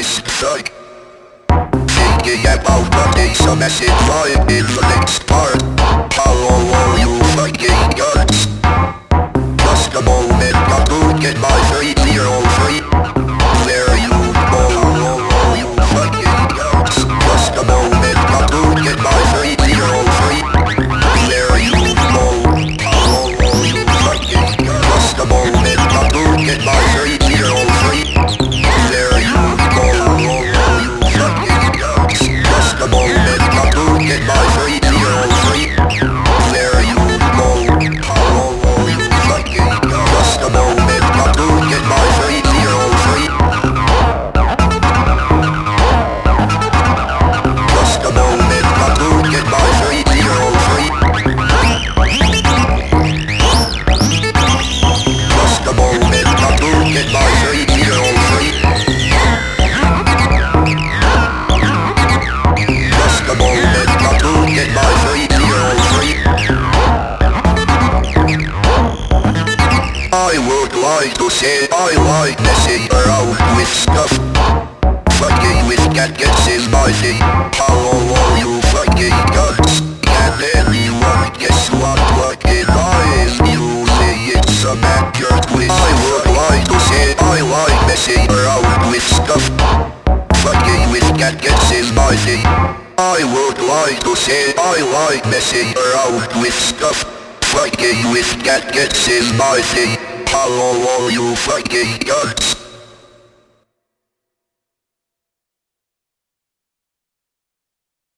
twist thug? Thinking about what they some message vibe in the next part. Would to say I like messing around with stuff. Fucking with gadgets is my thing. How all you fucking guns? Can anyone guess what fucking eyes you say it's a matter twist? I would like to say I like messing around with stuff. Fucking with gadgets is my thing. I would like to say I like messing around with stuff. Fucking with gadgets is my thing. How all you fucking guns?